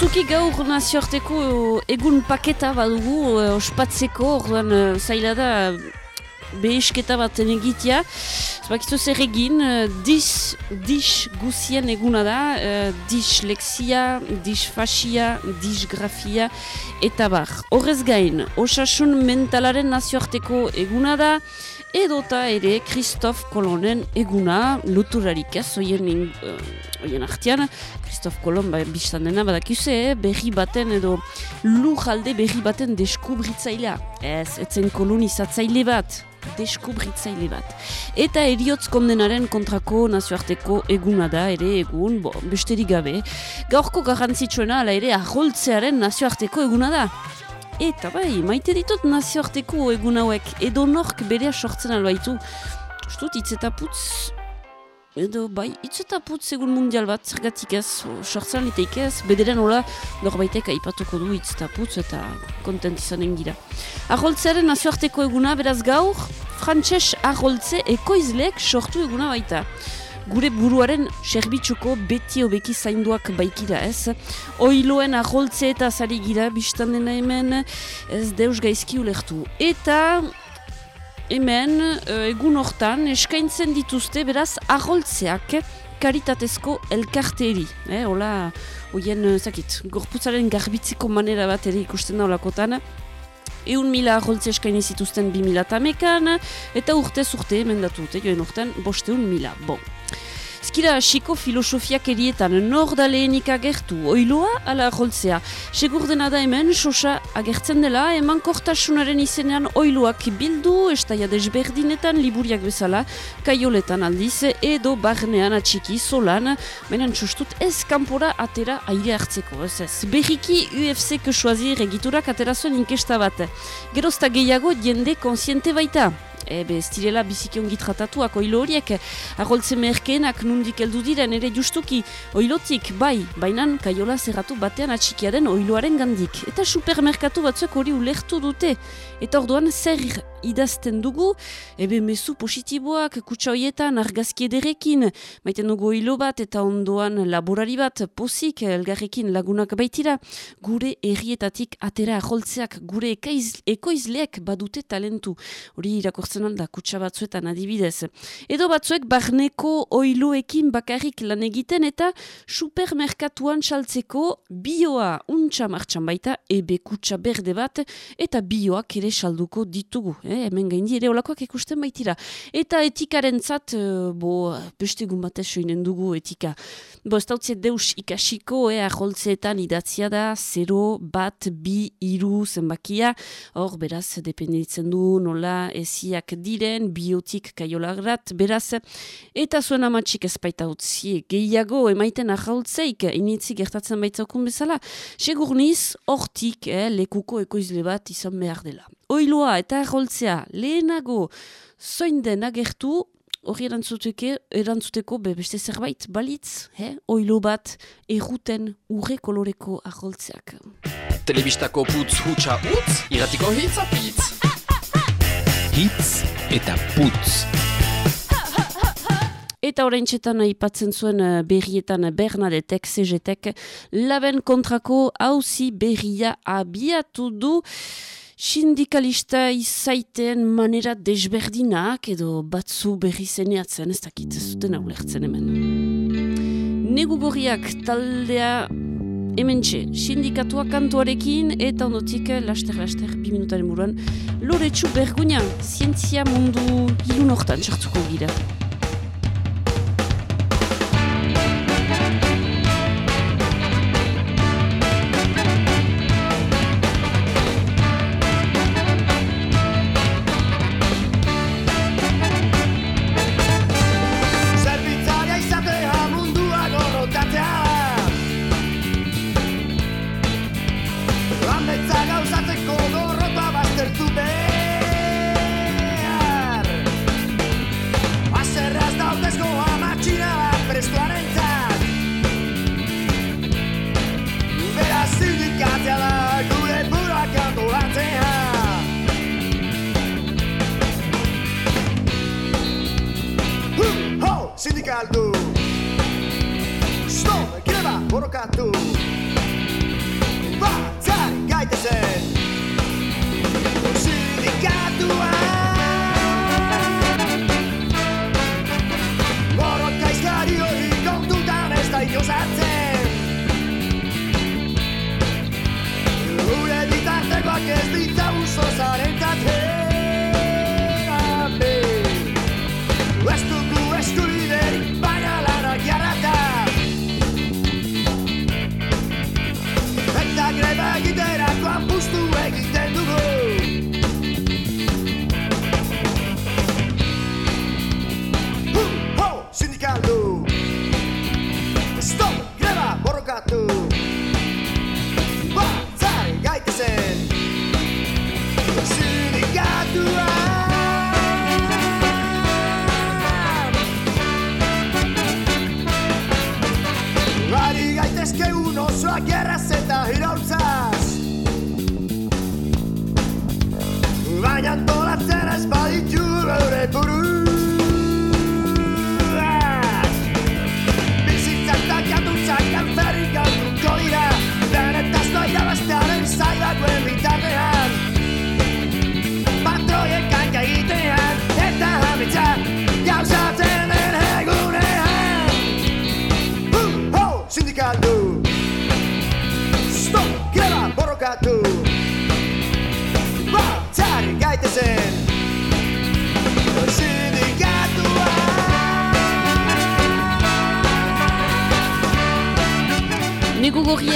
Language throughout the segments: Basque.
Justuki gaur nazioarteko egun paketa badugu ospatzeko, orduan zaila da behesketa bat egitea. Zabakizu zer egin, dis, dis guzien eguna da, dislexia, disfasia, disgrafia, eta bar. Horrez gain, osasun mentalaren nazioarteko eguna da, edota ere Christoph Kolonen eguna luturarik ez, oien, uh, oien artian, Christoph Kolon ba, biztan dena badakize, eh? berri baten edo lujalde berri baten deskubritzailea. Ez, etzen kolonizatzaile bat, deskubritzaile bat. Eta eriotz kondenaren kontrako nazioarteko eguna da, ere egun, bo, besterik gabe. Gaurko garrantzitsuena, ala ere, aholtzearen nazioarteko eguna da. Eta bai, maite ditut nazioarteko egun hauek, edo nork berea sortzen albaitu. Ustut, itzetaputz edo bai, itz eta putz egun mundial bat, zergatik ez, sortzen liteik ez, bederen hola, norbaitek aipatuko du itz eta putz eta kontent izanen gira. Arroltzearen nazioarteko eguna, beraz gaur, frantxez arroltze ekoizleek sortu eguna baita. Gure buruaren serbitzuko beti obeki zainduak baikira ez. Oiloen arroltze eta zari gira, biztan dena hemen, ez deus gaizki ulertu. Eta hemen uh, egun hortan eskaintzen dituzte beraz aholtzeak karitatezko elkarteri. Eh, hola, hoien, uh, zakit, gorputzaren garbitziko manera bat ere ikusten da holakotan. Eun mila aholtze eskaini zituzten bi mila eta urte urte hemen datu, joen urtean, bosteun mila. Bon. Zkira, xiko filosofiak erietan nor da lehenik agertu, oiloa ala joltzea. Segur dena da hemen, sosa agertzen dela, eman kortasunaren izenean oiloak bildu, estaia desberdinetan, liburiak bezala, kaioletan aldiz, edo barnean atxiki, solan, menen txustut ez kanpora atera aire hartzeko, ez ez. Berriki UFC que choisir egiturak atera zuen inkesta bat. Gerozta gehiago jende konsiente baita. Ebe, ez direla biziki ongi tratatuak oilo horiek, aholtze merkeenak nundik heldu diren, ere justuki oilotik, bai, bainan kaiola zerratu batean atxikiaren oiloaren gandik. Eta supermerkatu batzuek hori ulertu dute. Eta orduan zer idazten dugu, ebe mezu positiboak, kutsa hoietan, argazki ederekin, maiten dugu hilo bat eta ondoan laborari bat, pozik, elgarrekin lagunak baitira, gure errietatik atera aholtzeak, gure ekoizleak badute talentu. Hori irakortzen alda kutsa batzuetan adibidez. Edo batzuek barneko oiloekin bakarrik lan egiten eta supermerkatuan saltzeko bioa untxa martxan baita ebe kutsa berde bat eta bioak ere salduko ditugu. Eh? Hemen gaindi ere olakoak ikusten baitira. Eta etikaren zat, eh, bo, beste batez soinen dugu etika. Bo, ez dautziet deus ikasiko, eh, aholtzeetan idatzia da, zero, bat, bi, iru, zenbakia, hor, beraz, dependitzen du, nola, eziak diren, biotik kaiolagrat, beraz, eta zuen amatxik ezpaita utzi, gehiago emaiten ahautzeik, initzi gertatzen baitzakun bezala, segur niz, hortik, eh, lekuko ekoizle bat izan behar dela. Oiloa eta aholtzea, lehenago, zoin den agertu, hori erantzuteke, erantzuteko be, beste zerbait, balitz, he? oilo bat, erruten urre koloreko aholtzeak. Telebistako putz hutsa utz, iratiko hitz apitz hitz eta putz. Eta orain txetan aipatzen zuen eh, berrietan Bernadetek, CGTek, laben kontrako hauzi berria abiatu du sindikalista izaiten manera desberdinak edo batzu berri zeneatzen, ez dakit zuten ulertzen hemen. Negu taldea Hementxe, sindikatua kantuarekin eta ondotik laster-laster bi minutaren buruan Loretsu Bergunia, zientzia mundu hilun hortan txartuko gira. Sindikaldu Stone, greba, borrokatu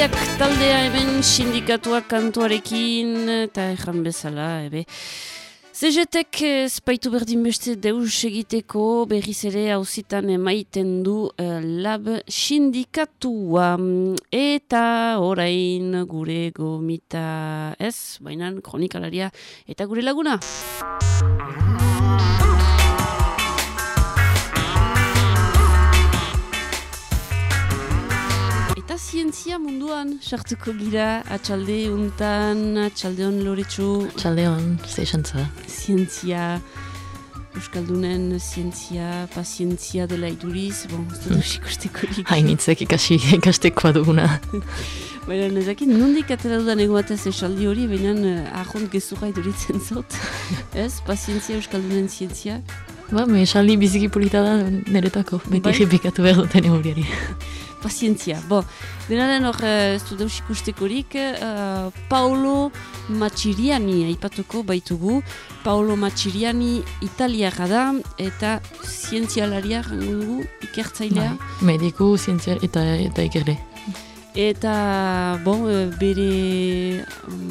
Gorriak taldea hemen sindikatuak kantuarekin eta erran bezala, ebe. Zegetek spaitu berdin beste deus egiteko berriz ere hauzitan emaiten du uh, lab sindikatua. Eta orain gure gomita ez, bainan kronikalaria eta gure laguna. Eta zientzia munduan sartuko gira atxalde untan, atxalde hon loretsu. Atxalde hon, zeixantza. Zientzia, Euskaldunen zientzia, pazientzia dela iduriz, bon, ez dut ikusteko dik. Hainitzek ikasi ikastekoa duguna. Baina, nezakin, nondik atera dudan egoatez esaldi hori, baina uh, ahont gezurra iduritzen zot. ez, pazientzia, Euskaldunen zientzia. Ba, me esaldi biziki polita da niretako, beti bai? behar duten eguriari pazientzia. Bo, denaren hor, eh, ez du deus ikustekorik, uh, Paolo Maciriani aipatuko baitugu. Paolo Maciriani italiara da, eta zientzialaria dugu, ikertzailea. Bai, mediku, zientzia eta, eta ikerle. Eta, bon, eh, bere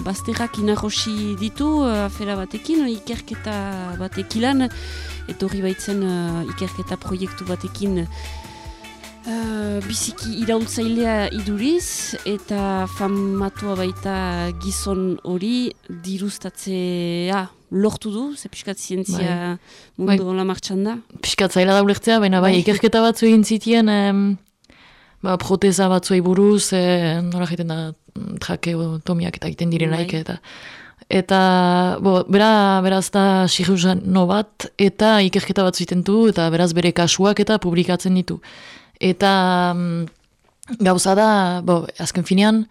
bazterrak inarosi ditu, afera batekin, ikerketa batekilan, etorri baitzen ikerketa proiektu batekin Uh, biziki iraultzailea iduriz eta famatua baita gizon hori diruztatzea lortu du, ze piskat zientzia bai. mundu bai. martxan da? Piskat zaila da ulertzea, baina bai, bai. ikerketa batzu egin zitien ba, proteza batzuei buruz, e, nola egiten da trakeotomiak eta egiten direnaik bai. eta Eta, bo, bera, beraz da no bat, eta ikerketa bat zuiten du, eta beraz bere kasuak eta publikatzen ditu. Eta mm, gauza da, bo, azken finean,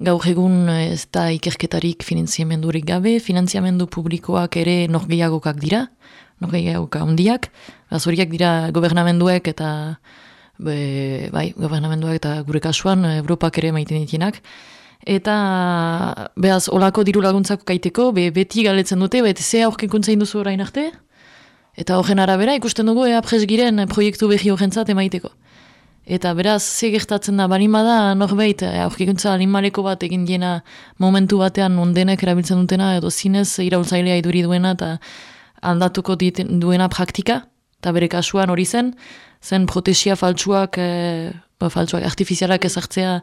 gaur egun ez da ikerketarik finanziamendurik gabe, finanziamendu publikoak ere nok gehiagokak dira, nok gehiagokak ondiak, bazuriak dira gobernamenduek eta be, bai, gobernamenduak eta gure kasuan Europak ere maiten ditienak. Eta behaz, olako diru laguntzako kaiteko, be, beti galetzen dute, beti ze aurkenkuntza induzu orain arte, eta horren arabera ikusten dugu ea presgiren proiektu behi horrentzat emaiteko. Eta beraz, ze gertatzen da, bari da, norbait, eh, aurkikuntza animaleko bat egin diena momentu batean ondenek erabiltzen dutena, edo zinez iraultzailea iduri duena, eta aldatuko duena praktika, eta bere kasuan hori zen, zen protesia faltsuak, e, ba, faltsuak artifizialak ezartzea,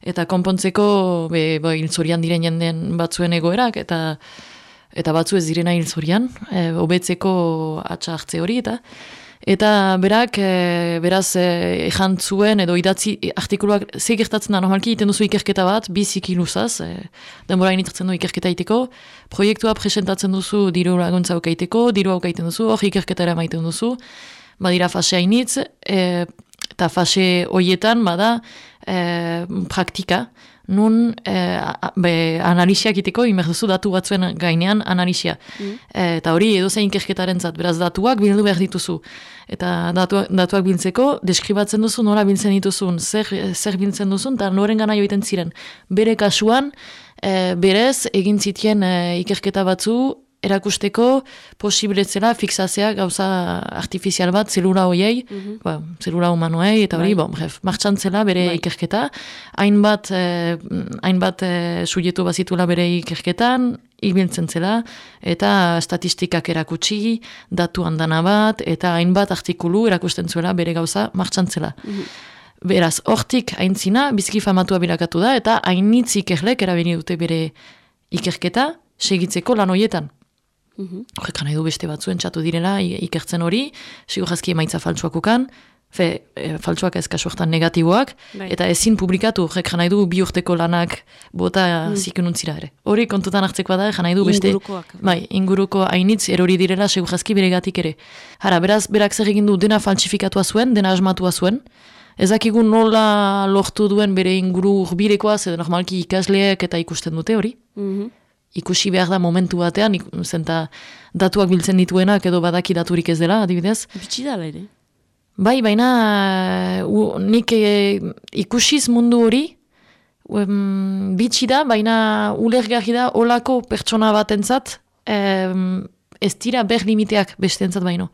eta konpontzeko, be, ba, ilzorian diren jenden batzuen egoerak, eta eta batzu ez direna hilzorian, e, obetzeko atxa hartze hori, eta Eta berak, e, beraz, e, zuen edo idatzi artikuluak ze gertatzen da normalki egiten duzu ikerketa bat, biziki luzaz, e, denbora initzen du ikerketa iteko, proiektua presentatzen duzu diru laguntza aukaiteko, diru aukaiten duzu, hori ikerketara maiten duzu, badira fase hainitz, eta fase hoietan bada e, praktika, nun e, be, analisiak iteko, inberduzu datu batzuen gainean analisia. Mm. eta hori edo zein ikerketaren zat, beraz datuak bildu behar dituzu. Eta datuak, datuak biltzeko, deskribatzen duzu, nola biltzen dituzun, zer, zer biltzen duzun, eta noren gana joiten ziren. Bere kasuan, e, berez, egin zitien e, ikerketa batzu, erakusteko posible zela fixazea gauza artifizial bat zelula hoiei, mm ba, zelula humanoei, eta hori, bai. bon, bref, martxan zela bere bai. ikerketa, hainbat, eh, hainbat eh, sujetu bazitula bere ikerketan, ibiltzen zela, eta statistikak erakutsi, datu handana bat, eta hainbat artikulu erakusten zuela bere gauza martxan zela. Mhm. Beraz, hortik haintzina, bizki famatua bilakatu da, eta hainitz ikerlek erabeni dute bere ikerketa, segitzeko lan hoietan. Mhm. Horrek mm nahi du beste batzuen txatu direla ikertzen hori, sigur jazki emaitza faltsuak ukan, fe, e, faltsuak ez kasuaktan negatiboak, bai. eta ezin publikatu, horrek nahi du bi urteko lanak bota mm. zikununtzira ere. Hori kontutan hartzekoa da, nahi du beste... Ingurukoak. Bai, inguruko hainitz erori direla sigur jazki beregatik ere. Hara, beraz, berak zer egin du dena faltsifikatua zuen, dena asmatua zuen, ezakigun nola lortu duen bere inguru urbirekoa, edo normalki ikasleek eta ikusten dute hori. Mm ikusi behar da momentu batean, zenta datuak biltzen dituenak edo badaki daturik ez dela, adibidez. Bitsi da, ere. Bai, baina u, nik e, ikusiz mundu hori, um, bitsi da, baina ulergarri da olako pertsona batentzat e, ez dira ber limiteak bestentzat baino.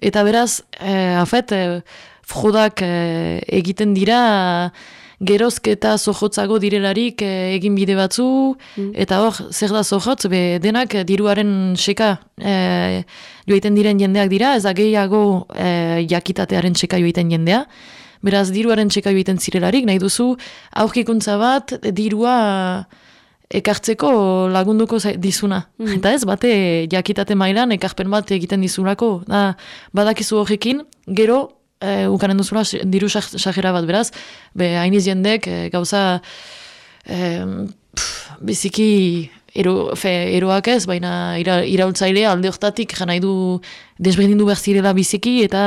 Eta beraz, e, afet, e, frodak e, egiten dira, gerozketa zohotzago direlarik e, egin bide batzu, mm. eta hor, zer da zohotz, be, denak diruaren seka e, joiten diren jendeak dira, ez da gehiago e, jakitatearen seka joiten jendea, beraz diruaren seka joiten zirelarik, nahi duzu, aurkikuntza bat, dirua ekartzeko lagunduko dizuna. Mm. Eta ez, bate jakitate mailan ekarpen bat egiten dizunako, da, badakizu horrekin, gero, e, ukanen duzula diru sajera bat beraz, be hainiz jendek e, gauza e, pff, biziki ero, fe, eroak ez, baina ira, iraultzaile alde hortatik jana du desberdindu behar zirela biziki eta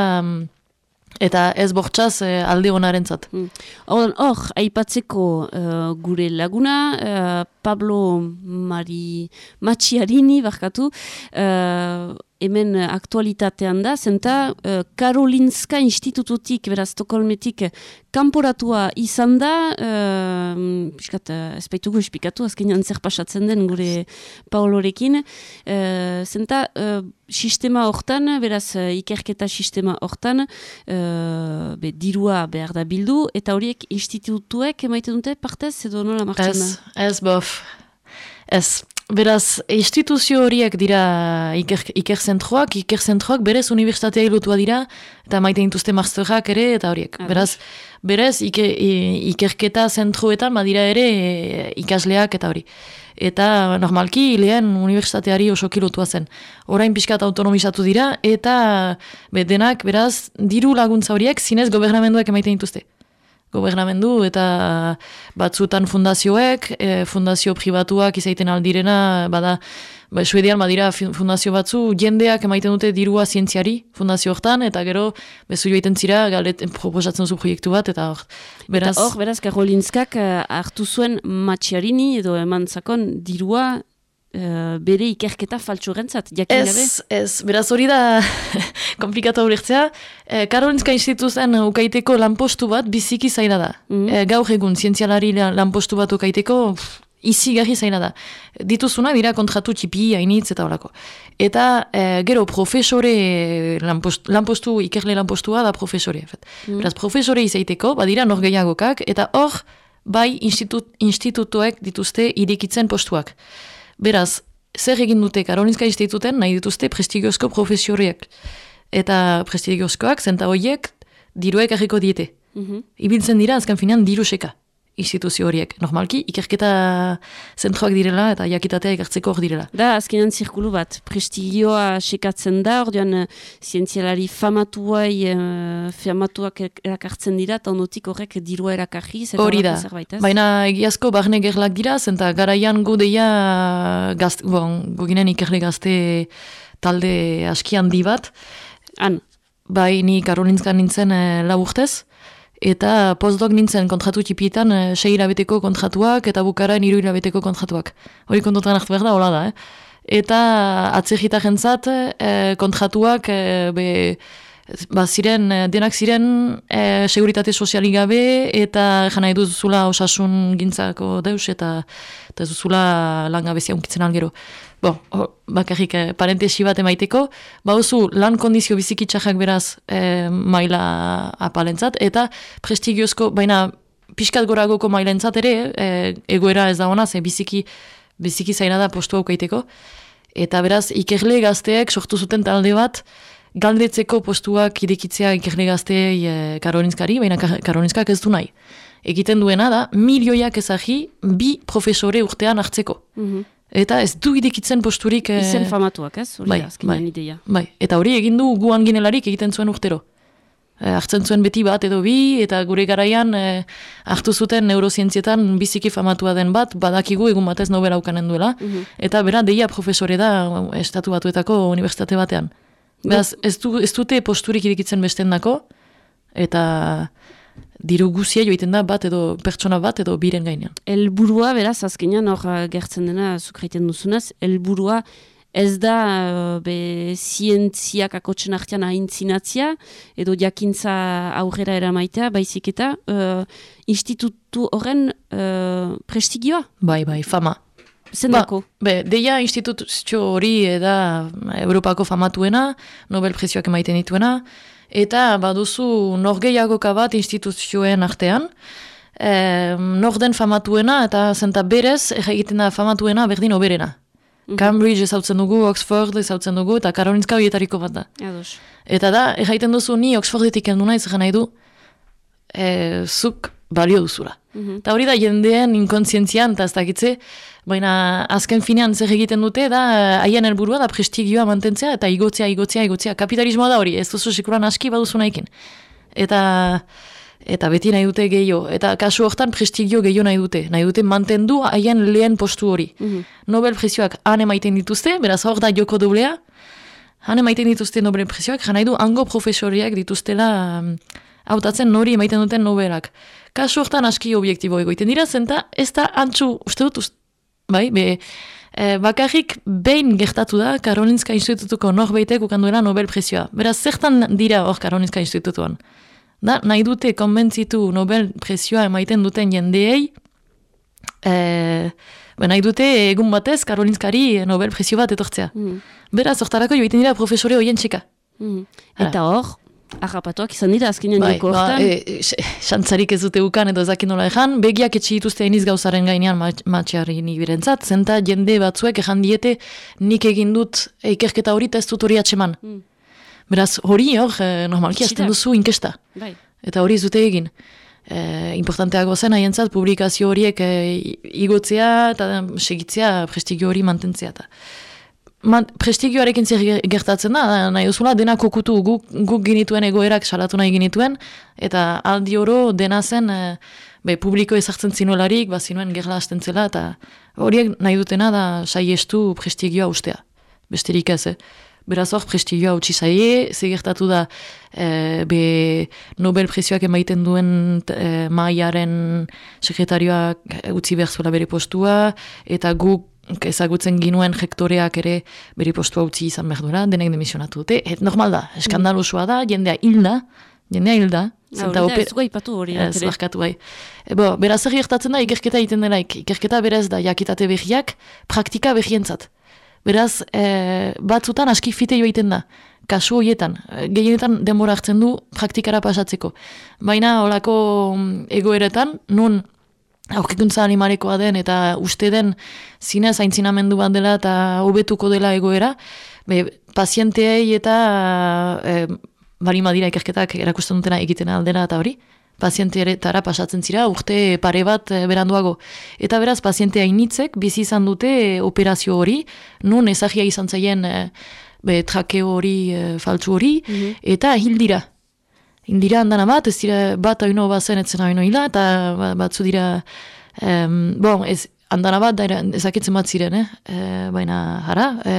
eta ez bortxaz alde honaren zat. Hmm. Hor, aipatzeko gure laguna, Pablo Mari Maciarini, barkatu, hemen eh, aktualitatean da, zenta uh, Karolinska institututik, beraz, Stokolmetik, kanporatua izan da, uh, piskat, uh, ez baitugu espikatu, azkenean zer pasatzen den gure Paolorekin, uh, zenta sistema hortan, beraz, ikerketa sistema hortan, uh, be, dirua behar da bildu, eta horiek institutuek emaiten dute partez, edo nola martxan? Ez, ez bof, ez, Beraz, instituzio horiek dira iker, ikerzentroak, ikerzentroak berez unibertsitatea ilotua dira, eta maite dituzte masterak ere, eta horiek. Ah, Beraz, berez ikerketa zentroetan badira ere ikasleak eta hori. Eta normalki lehen unibertsitateari oso kilotua zen. Orain pixkat autonomizatu dira, eta denak, beraz, diru laguntza horiek zinez gobernamenduak emaiten dituzte gobernamendu eta batzutan fundazioek, e, fundazio pribatuak izaiten aldirena, bada, ba, suedian badira fundazio batzu, jendeak emaiten dute dirua zientziari fundazio hortan, eta gero, bezu joiten zira, galet, proposatzen zu proiektu bat, eta hor, beraz... Eta hor, beraz, Karolinskak uh, hartu zuen matxiarini edo eman zakon dirua Uh, bere ikerketa faltsu rentzat, jakin Ez, ez, beraz hori da komplikatu aurrertzea. E, Karolinska instituzen ukaiteko lanpostu bat biziki zaina da. Mm -hmm. gaur egun zientzialari lanpostu bat ukaiteko izi gari zaina da. Dituzuna dira kontratu txipi, hainitz eta horako. Eta e, gero profesore lanpostu, lanpostu, ikerle lanpostua da profesore. Mm Beraz, profesore izaiteko, badira norgeiagokak, eta hor, bai institut, institutuek dituzte irikitzen postuak. Beraz, zer egin dute Karolinska instituten nahi dituzte prestigiozko profesioriek. Eta prestigiozkoak, zenta horiek, diruek arriko diete. Mm Ibiltzen dira, azkan finean, diru seka instituzio horiek. Normalki, ikerketa zentroak direla eta jakitatea ikartzeko hor direla. Da, azkenean zirkulu bat, prestigioa sekatzen da, ordean uh, zientzialari famatuai, uh, famatuak erakartzen dira, eta ondotik horrek dirua erakarri, hori da, baina egiazko barne gerlak dira, zenta garaian godeia gazte, bon, goginen ikerle gazte talde askian di bat. Han? Bai, ni Karolinska nintzen uh, lau urtez, eta postdoc nintzen kontratu txipietan e, sei hilabeteko kontratuak eta bukaren hiru hilabeteko kontratuak. Hori kontotan hartu behar da, hola da, eh? Eta atzegita jentzat e, kontratuak e, be, ba, ziren, denak ziren e, seguritate sozialik gabe eta jana edu zuzula osasun gintzako deus eta, eta zuzula langabezia unkitzen algero. Bo, bakarrik eh, parentesi bat emaiteko, ba lan kondizio bizikitxajak beraz eh, maila apalentzat, eta prestigiozko, baina pixkat goragoko mailentzat ere, eh, egoera ez da hona, ze biziki, biziki zaina da postu aukaiteko, eta beraz ikerle gazteek sortu zuten talde bat, galdetzeko postuak irekitzea ikerle gazteei eh, karolinskari, baina karolinskak ez du nahi. Egiten duena da, milioiak ezagi bi profesore urtean hartzeko. Mm Eta ez du idekitzen posturik... E... Izen famatuak, ez? Hori bai, bai, ideia. bai. Eta hori egin du guan ginelarik egiten zuen urtero. E, hartzen zuen beti bat edo bi, eta gure garaian e, hartu zuten neurozientzietan biziki famatua den bat, badakigu egun batez nobel aukanen duela, mhm. eta bera deia profesore da estatu batuetako unibertsitate batean. Beraz, ez, du, ez dute posturik idekitzen besten dako, eta diru guzia joiten da bat edo pertsona bat edo biren gainean. Elburua, beraz, azkenean hor eh, gertzen dena zukraiten duzunaz, elburua ez da uh, be zientziak akotxen artean ahintzinatzia edo jakintza aurrera eramaitea, baizik eta uh, institutu horren uh, prestigioa? Bai, bai, fama. Zendako? Ba, be, deia institutio hori da Europako famatuena, Nobel prezioak emaiten dituena, eta baduzu norgeiagoka bat instituzioen artean, e, norden famatuena eta zenta berez egiten da famatuena berdin oberena. Mm Cambridge ezautzen dugu, Oxford ezautzen dugu, eta Karolinska horietariko bat da. Eta da, egiten duzu ni Oxfordetik heldu nahi, nahi du, e, zuk balio duzula. Mhm. Eta hori da jendeen inkontzientzian, eta ez dakitze, baina azken finean zer egiten dute, da haien helburua da prestigioa mantentzea, eta igotzea, igotzea, igotzea. Kapitalismoa da hori, ez duzu sekuran aski baduzu nahikin. Eta, eta beti nahi dute gehiago. Eta kasu hortan prestigio gehiago nahi dute. Nahi dute mantendu haien lehen postu hori. Mhm. Nobel prezioak han emaiten dituzte, beraz hor da joko dublea, han emaiten dituzte Nobel prezioak, jan nahi du hango profesoriak dituztela um, hautatzen nori emaiten duten Nobelak kasu hortan aski objektibo egoiten dira, zenta ez da antxu, uste dut, bai, be, e, bakarrik behin gertatu da Karolinska Institutuko norbeitek ukanduela Nobel prezioa. Beraz, zertan dira hor Karolinska Institutuan? Da, nahi dute konbentzitu Nobel prezioa emaiten duten jendeei, e, be, nahi dute egun batez Karolinskari Nobel prezio bat etortzea. Mm. Beraz, hortarako joiten dira profesore hoien txeka. Mm. Eta hor, Arrapatuak izan dira, azkenean bai, joko ba, e, Xantzarik ez dute ukan edo ezakin nola ezan, begiak etxe dituzte eniz gauzaren gainean matxarri nik birentzat, zenta jende batzuek ezan diete nik egin dut ikerketa hori eta ez dut hori atseman. Hmm. Beraz, hori hor, eh, normalki azten duzu inkesta. Bai. Eta hori ez dute egin. E, importanteago zen haientzat publikazio horiek e, igotzea eta segitzea prestigio hori mantentzea. Ta prestigioarekin zer gertatzen da, nahi duzula, dena kokutu guk, guk ginituen egoerak salatu nahi ginituen, eta aldi oro dena zen, e, be, publiko ezartzen zinuelarik, ba, zinuen gerla hasten zela, eta horiek nahi dutena da saiestu prestigioa ustea. Besterik ez, eh? Beraz hor, prestigioa utzi zaie, ze gertatu da, e, be, Nobel prezioak emaiten duen e, maiaren sekretarioak utzi behar zuela bere postua, eta guk ezagutzen ginuen hektoreak ere beri postua utzi izan behar duela, denek demisionatu dute. Et normal da, eskandalusua da, jendea hilda, jendea hilda. Zenta ope... Ez ipatu hori. Ez, barkatu bai. E, bo, beraz egi da, ikerketa egiten delaik. Ikerketa berez da, jakitate behiak, praktika behientzat. Beraz, e, batzutan aski fite joiten da. Kasu horietan, e, gehienetan denbora hartzen du praktikara pasatzeko. Baina, holako mm, egoeretan, nun aurkikuntza animarekoa den eta uste den zina zaintzinamendu bat dela eta hobetuko dela egoera, be, pazienteei eta e, bari madira ikerketak erakusten dutena egiten aldera eta hori, pazienteetara pasatzen zira urte pare bat e, beranduago. Eta beraz, pazientea initzek bizi izan dute operazio hori, nun ezagia izan zaien be, trakeo hori, faltsu hori, mhm. eta hildira. Indira handana bat, ez dira bat haino bazen etzen haino hila, eta ba, batzu dira, um, bon, ez, handana bat, daira, ezakitzen bat ziren, eh? E, baina, jara, e,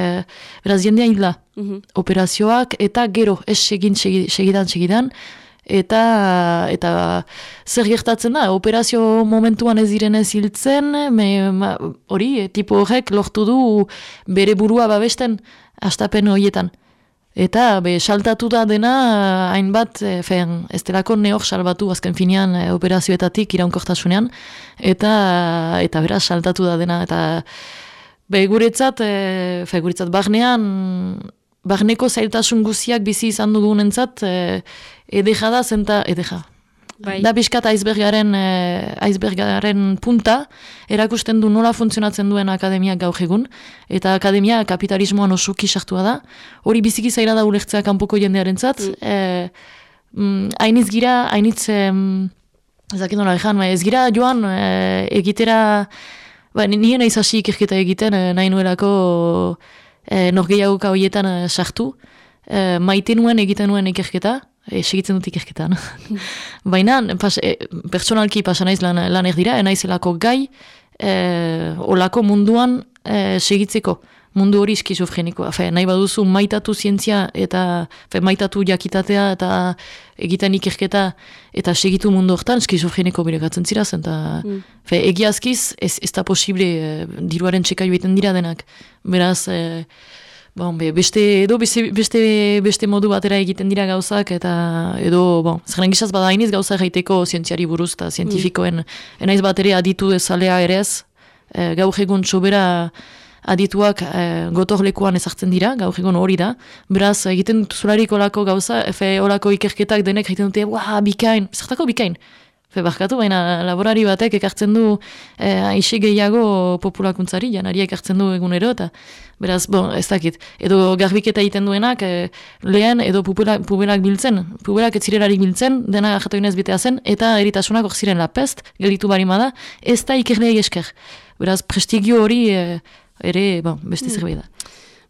beraz jendea hila, mhm. operazioak, eta gero, ez segin, segidan, segidan, eta eta zer gertatzen da, operazio momentuan ez direnez hiltzen, hori, tipo horrek lortu du bere burua babesten astapen horietan. Eta be, saltatu da dena hainbat, e, fen, ez delako neok salbatu azken finean e, operazioetatik iraunkortasunean, eta eta beraz saltatu da dena, eta be, guretzat, e, fe, guretzat barnean, barneko zailtasun guziak bizi izan dugunentzat, e, edeja da zenta, edeja. Bai. Da bizkat aizbergaren, e, aizbergaren punta, erakusten du nola funtzionatzen duen akademiak gaur egun, eta akademia kapitalismoan oso kisartua da. Hori biziki zaila da ulertzea kanpoko jendearen zat. Mm. E, mm, hainitz gira, hainitz, ezakit nola ez gira joan e, egitera, ba, nien aiz hasi ikerketa egiten, e, nahi nuelako e, norgeiagoka horietan e, sartu, e, maite nuen egiten nuen ikerketa, e, segitzen dut ikerketan. Baina, pas, e, personalki pasan naiz lan, lan erdira, enaizelako gai, e, olako munduan e, segitzeko mundu hori skizofrenikoa. Fe, nahi baduzu maitatu zientzia eta fe, maitatu jakitatea eta egiten ikerketa eta segitu mundu hortan skizofreniko birekatzen zira zen. Mm. Fe, egiazkiz ez, ez da posible e, diruaren txeka joiten dira denak. Beraz, e, Bon, be, beste, edo beste, beste, beste modu batera egiten dira gauzak, eta edo, bon, zerren gizaz bada hainiz gauza jaiteko zientziari buruz, eta zientifikoen, mm. enaiz bat ere aditu ezalea ere ez, e, gaur egun sobera adituak e, gotor lekuan ezartzen dira, gaur egun hori da, beraz, egiten zularik olako gauza, efe olako ikerketak denek egiten dute, wah, bikain, zertako bikain, Fe, barkatu, baina laborari batek ekartzen du e, aixe gehiago populakuntzari, janari ekartzen du egunero, eta beraz, bon, ez dakit. Edo garbiketa egiten duenak, e, lehen edo pupelak, pupelak biltzen, pupelak ez zirelarik biltzen, dena jatu inez bitea zen, eta eritasunak hor ziren lapest, gelditu barima da, ez da ikerleik esker. Beraz, prestigio hori e, ere, bon, beste mm. zerbait da.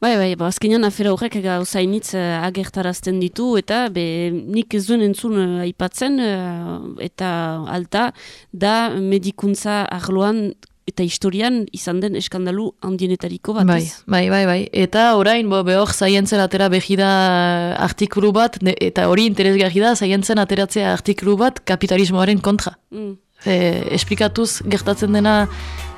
Bai, bai, ba, azkenean afera horrek gauzainitz uh, agertarazten ditu, eta be, nik ez duen entzun uh, aipatzen, uh, eta alta, da medikuntza arloan eta historian izan den eskandalu handienetariko bat. Bai, bai, bai, bai. Eta orain, bo, behor zaientzen atera behida artikulu bat, eta hori interesgarri da, zaientzen ateratzea artikulu bat kapitalismoaren kontra. Mm. E, esplikatuz gertatzen dena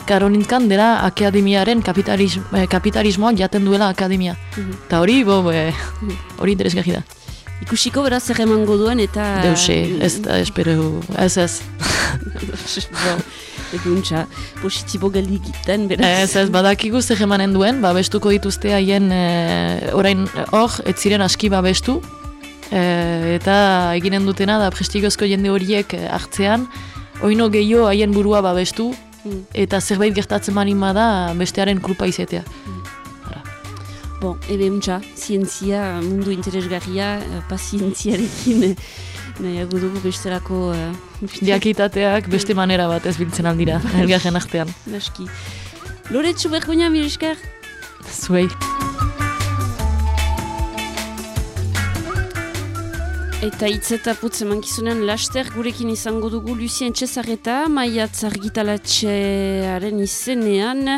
Karolintzkan dela akademiaren kapitalism, eh, kapitalismoak jaten duela akademia. Mhm. Eta hori, bo, eh, hori interesgarri da. Ikusiko beraz zer emango duen eta... Deuse, ez da, espero, ez ez. Eguntza, positibo galdi giten, beraz. Ez ez, badakigu zer emanen duen, babestuko dituzte haien e, orain hor, ez ziren aski babestu, e, eta eginen dutena da prestigozko jende horiek hartzean, oino gehiago haien burua babestu, Mm. Eta zerbait gertatzen manima da bestearen kulpa izatea. Mm. Bon, ebe untxa, zientzia, mundu interesgarria, eh, pazientziarekin eh, nahiago dugu bestelako... Uh, Diakitateak beste manera bat ez biltzen aldira, elgarren artean. Naski. Loretsu bergoina, mireskar? Zuei. Eta hitz eta putz emankizunean laster gurekin izango dugu Lucien Txezareta, maia zargitalatxearen izenean,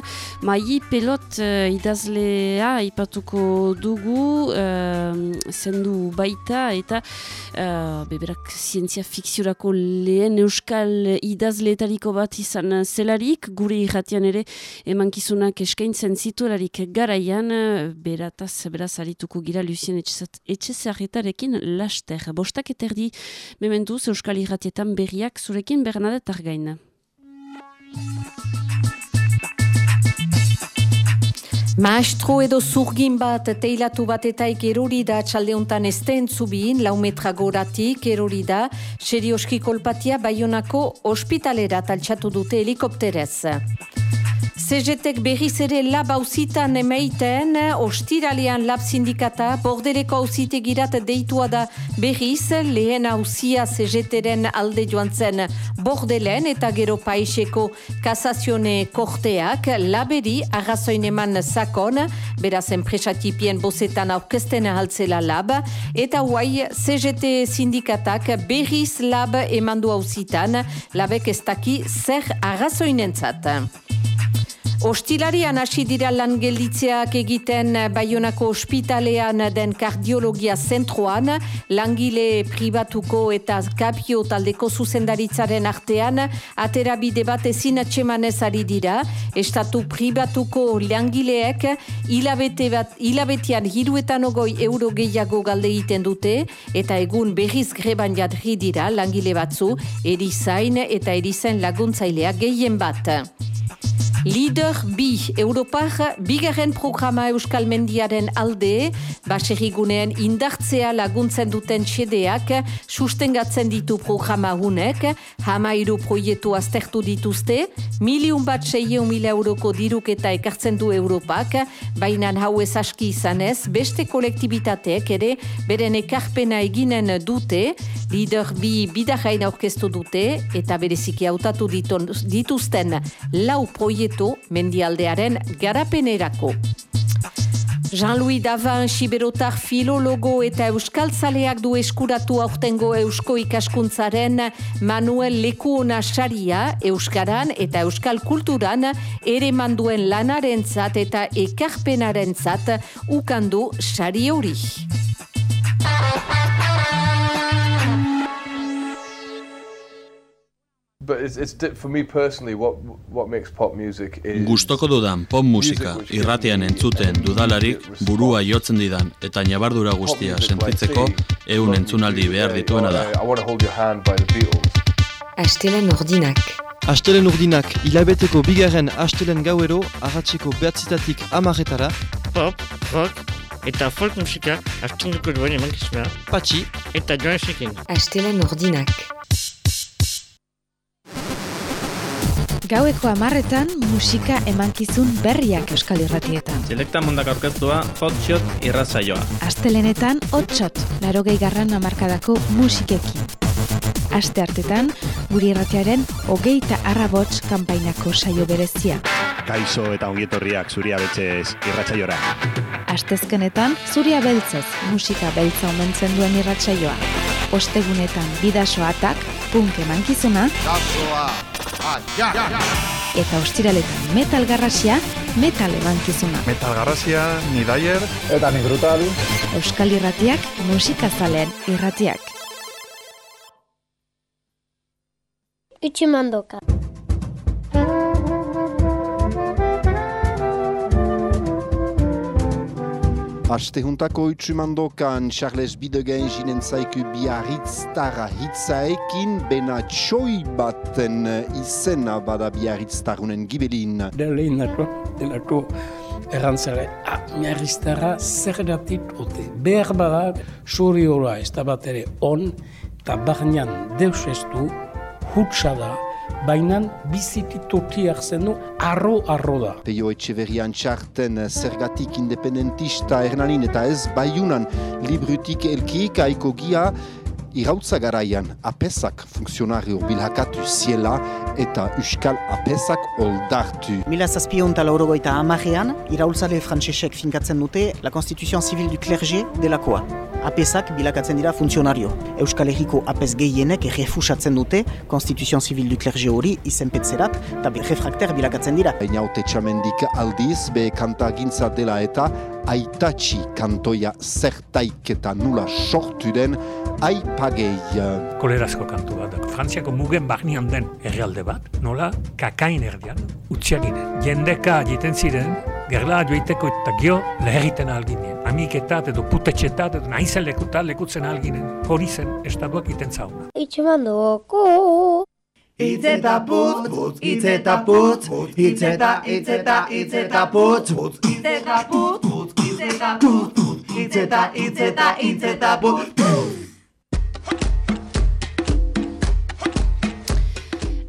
mai pelot uh, idazlea ipatuko dugu, uh, baita, eta uh, beberak zientzia fikziorako lehen euskal idazleetariko bat izan zelarik, gure irratian ere emankizunak eskaintzen zituelarik garaian, berataz, beraz, arituko gira Lucien Etxezaretarekin laster bostak eterdi mementuz Euskal Irratietan berriak zurekin Bernadette Argain. Maestro edo zurgin bat teilatu bat eta erori da txaldeuntan esten zubin, laumetra goratik erori da, serioski kolpatia baionako ospitalera taltsatu dute helikopterez. CGTek berriz ere lab hauzitan emeiten, ostiralean lab sindikata, bordeleko hauzite girat deitua da berriz, lehen hauzia CGTren alde joan zen bordelen eta gero paiseko kasazione korteak, laberi arrazoin eman sakon, beraz enpresatipien bozetan aurkesten haltzela lab, eta huai CGT sindikatak berriz lab emandu hauzitan, labek ez daki zer arrazoinentzat. Ostilarian hasi dira lan gelditzeak egiten Baionako ospitalean den kardiologia zentroan, langile pribatuko eta kapio taldeko zuzendaritzaren artean, atera bide bat ezin atxemanez ari dira, estatu pribatuko langileek hilabete bat, hilabetean hiruetan ogoi euro gehiago galde egiten dute, eta egun berriz greban jadri dira langile batzu, erizain eta erizain laguntzaileak gehien bat. Lider bi Europar bigarren programa Euskal Mendiaren alde, baserrigunean indartzea laguntzen duten txedeak, sustengatzen ditu programa hunek, hamairu proietu aztertu dituzte, miliun bat seio mila euroko diruk eta ekartzen du Europak, baina hau ez aski izanez, beste kolektibitateek ere, beren ekarpena eginen dute, lider bi bidajain aurkeztu dute, eta bereziki hautatu dituzten lau proietu mendialdearen garapenerako. Jean-Louis Davin, Siberotar filologo eta euskal zaleak du eskuratu aurtengo eusko ikaskuntzaren Manuel Lekuona Saria, euskaran eta euskal kulturan ere manduen lanaren zat eta ekarpenaren zat ukandu sari hori. Gustoko dudan pop musika irratean entzuten dudalarik burua jotzen didan eta nabardura guztia sentitzeko ehun entzunaldi behar dituena da. Astelen urdinak. Astelen urdinak hilabeteko bigarren astelen gauero ahatzeko behatzitatik amaretara. Pop, rock eta folk musika astunduko duen emankizuna. Patxi eta joan esekin. Astelen urdinak. Gaueko amarretan musika emankizun berriak euskal irratietan. Selekta mundak aurkeztua hotshot irratzaioa. Astelenetan hotshot, laro garran amarkadako musikekin. Aste hartetan, guri irratiaren hogeita arrabots kanpainako saio berezia. Kaixo eta ongietorriak zuria beltzez irratzaiora. Astezkenetan, zuria beltzez musika beltza omentzen duen irratsaioa. Ostegunetan bidasoatak, punk emankizuna. Eta ostiraletan metal garrasia, metal ebankizuna. Metal garrasia, ni daier. Eta ni brutal. Euskal irratiak, musikazalen irratiak. Utsumandoka. Aste juntako utsumandokan Charles Bidegen jinen zaiku biarritztara hitzaekin bena txoi baten izena bada biarritztarunen gibelin. Delein nako, delako errantzare, ah, biarritztara zer datit ote. Behar bada, suri hola ez da bat ere on, eta barnean deus ez du, hutsa da, bainan biziki totiak zen du, arro-arro da. Peio Etxeverian txarten zergatik independentista ernanin eta ez baiunan librutik elkiik aiko gia irautza garaian apesak funksionario bilhakatu ziela eta euskal apesak oldartu. Mila zazpion tala orogoita amarean, iraultzale frantzesek finkatzen dute la Constitution Civil du Clergé delakoa. Apesak bilakatzen dira funtzionario. Euskal Herriko apes gehienek refusatzen dute Constitution Civil du Clergé hori izenpetzerat eta refrakter bilakatzen dira. Baina haute txamendik aldiz, be kanta gintza dela eta aitatxi kantoia zertaik eta nula sortu den aipagei. Kolerazko kantu bat, Frantziako mugen barnian den herrialde bat, nola kakain erdian, utxiaginen. Jendeka jiten ziren, gerla joiteko eta gio leheriten alginen. Amiketat edo putetxetat edo nahizen lekutat lekutzen alginen. Hori zen, estaduak iten zauna. Itxemandoko! Itzeta putz, putz, itzeta putz, itzeta, itzeta, itzeta putz, putz, itzeta putz, putz, itzeta putz, itzeta, itzeta, itzeta putz,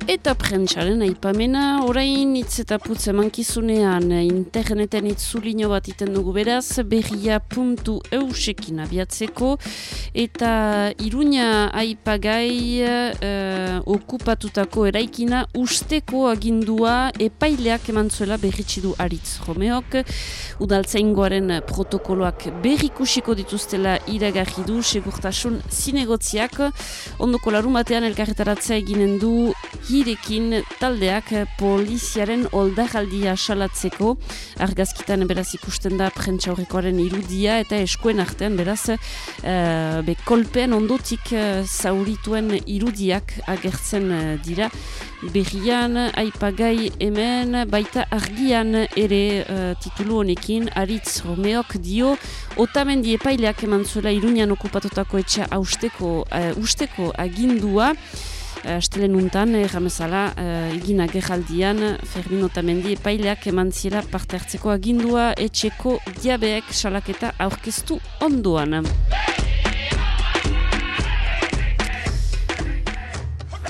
Eta prentsaren aipamena, orain hitz eta putz emankizunean interneten itzulino bat iten dugu beraz, berria puntu eusekin abiatzeko, eta iruña aipagai uh, okupatutako eraikina usteko agindua epaileak eman zuela berritxidu aritz Romeok, udaltzaingoaren protokoloak berrikusiko dituztela iragarri du segurtasun zinegotziak, ondoko larumatean elkarretaratzea eginen du hirekin taldeak poliziaren oldagaldia salatzeko. Argazkitan beraz ikusten da prentsaurrekoaren irudia eta eskuen artean beraz uh, be kolpean ondotik uh, zaurituen irudiak agertzen dira. Berrian aipagai hemen baita argian ere uh, titulu honekin Aritz Romeok dio otamendi epaileak eman zuela irunian okupatutako etxea usteko, uh, usteko agindua Astelen untan, erramezala, uh, igina geraldian, Fermin Otamendi epaileak eman zira parte hartzeko agindua etxeko diabeek salaketa aurkeztu onduan.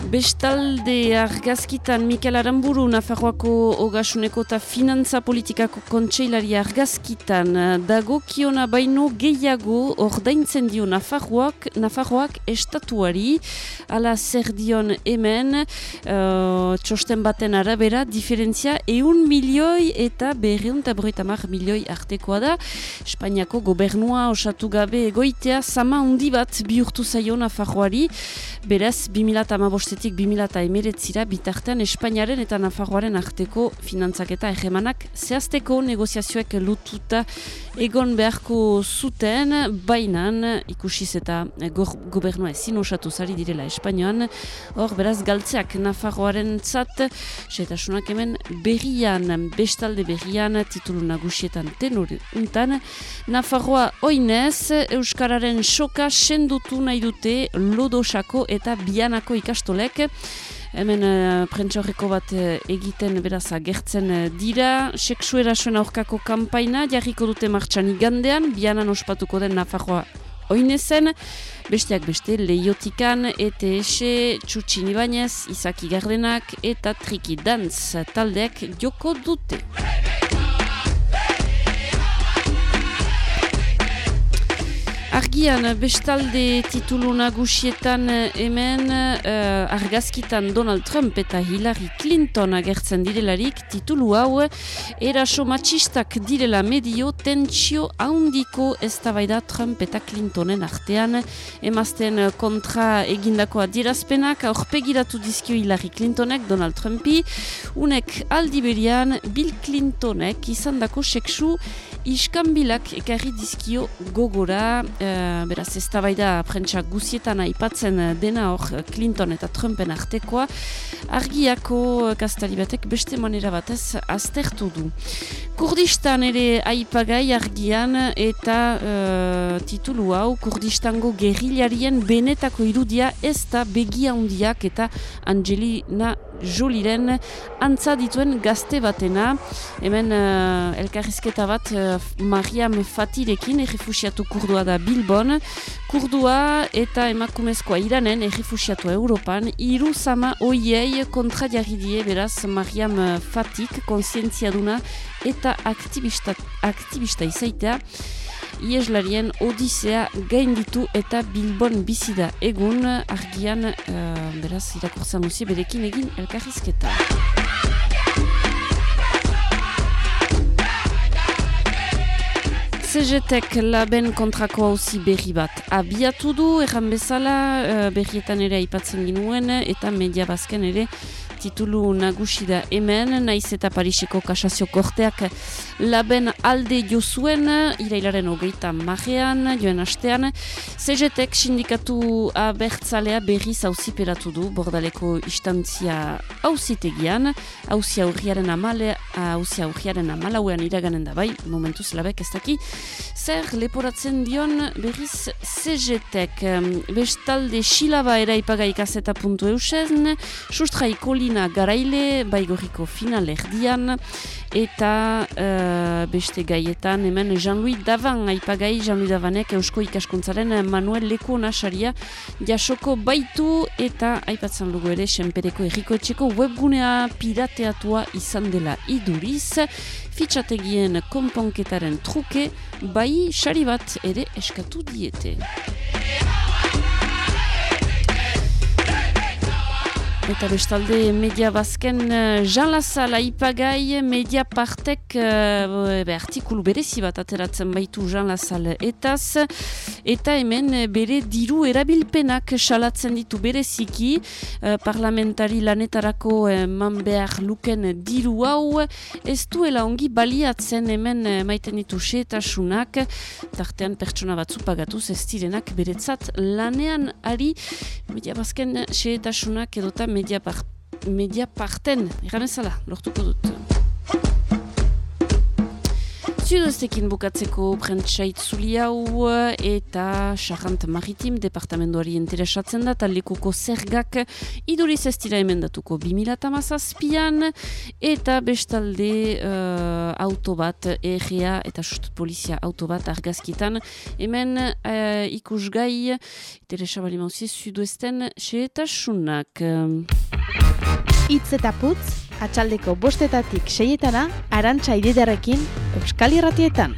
Bestalde argazkitan Mikel Aramburu Nafarroako ogasuneko eta finantza politikako kontseilari argazkitan. Dago kiona baino gehiago ordaintzen dio Nafarroak, Nafarroak estatuari. Ala zer dion hemen uh, txosten baten arabera diferentzia eun milioi eta berreun eta mar milioi artekoa da. Espainiako gobernua osatu gabe egoitea sama undi bat bihurtu zaio Nafarroari. Beraz 2008 urtetik 2000 eta emeretzira bitartean Espainiaren eta Nafarroaren arteko finantzak eta egemanak zehazteko negoziazioek lututa egon beharko zuten. Bainan ikusiz eta go gobernua ezin osatu zari direla Espainoan. Hor beraz galtzeak Nafarroaren zat setasunak hemen berrian bestalde berrian titulu nagusietan tenor untan. Nafarroa oinez Euskararen soka sendutu nahi dute lodosako eta bianako ikastolek Hemen uh, bat uh, egiten beraz agertzen uh, dira. Seksuera soen aurkako kampaina, jarriko dute martxan igandean, bianan ospatuko den Nafarroa oinezen. Besteak beste, Leiotikan, ETS, Txutxini Bainez, Izaki Gardenak eta Triki Dantz taldeak joko dute. Argian, bestalde titulu nagusietan eh, hemen uh, argazkitan Donald Trump eta Hillary Clinton agertzen direlarik titulu hau eraso matxistak direla medio tentsio haundiko ez da Trump eta Clintonen artean. Emazten kontra egindako adierazpenak aurpegiratu dizkio Hillary Clintonek Donald Trumpi. Unek aldiberian Bill Clintonek izan dako seksu iskanbilak ekarri dizkio gogora Eh, beraz ez da baida prentsak guzietan aipatzen dena hor Clinton eta Trumpen artekoa, argiako kastari batek beste manera batez aztertu du. Kurdistan ere aipagai argian eta uh, titulu hau Kurdistango gerrilarien benetako irudia ez da begia hundiak eta Angelina Joliren antza dituen gazte batena. Hemen uh, elkarrizketa bat uh, Mariam Fatirekin, errefusiatu kurdua da Bilbon. Kurdua eta emakumezkoa iranen, errefusiatu Europan, iru sama oiei kontra jarri die, beraz Mariam Fatik, konsientzia duna eta aktivista, aktivista izaitea. Ieslarien odisea gain ditu eta Bilbon bizi da egun argian uh, beraz irakurtza musie berekin egin elkarrizketa. CGTek laben kontrako hauzi berri bat abiatu du, erran bezala uh, berrietan ere aipatzen ginuen eta media bazken ere titulu nagusi da hemen, naiz eta Pariseko kasazio korteak laben alde jo zuen, irailaren hogeita magean, joen astean, CGTek sindikatu abertzalea berri zauziperatu du, bordaleko istantzia hauzitegian, hauzia aurriaren amale, hauzia aurriaren amalauean iraganen da bai, momentuz labek ez daki, zer leporatzen dion berriz CGTek, bestalde silaba eraipaga ikazeta puntu eusen, sustraiko Marina Garaile, baigoriko final erdian, eta uh, beste gaietan, hemen Jean-Louis Davan, aipagai Jean-Louis Davanek Eusko ikaskuntzaren Manuel Leko Nasaria jasoko baitu, eta aipatzen lugu ere, senpereko erriko etxeko webgunea pirateatua izan dela iduriz, fitxategien konponketaren truke, bai sari bat ere eskatu diete. Eta bestalde media bazken uh, Jean Lazal aipagai media partek uh, be, artikulu berezi bat ateratzen baitu Jean Lazal etaz. Eta hemen bere diru erabilpenak salatzen ditu bereziki parlamentari lanetarako man behar luken diru hau. Ez duela ongi baliatzen hemen maiten ditu seetasunak tartean pertsona batzu pagatuz ez direnak beretzat lanean ari. Media bazken seetasunak edota media, par, media parten, iramezala, lortuko dut. Zudoztekin bukatzeko prentsaitzuli hau eta Charant Maritim departamentoari interesatzen da talekuko zergak iduriz ez dira emendatuko 2008an eta bestalde uh, auto bat EGA eta just polizia auto bat argazkitan hemen uh, ikusgai interesabali mauzi Zudoesten xe eta sunak. Itz eta putz atxaldeko bostetatik seietana, arantxa ididarekin, Euskal Irratietan.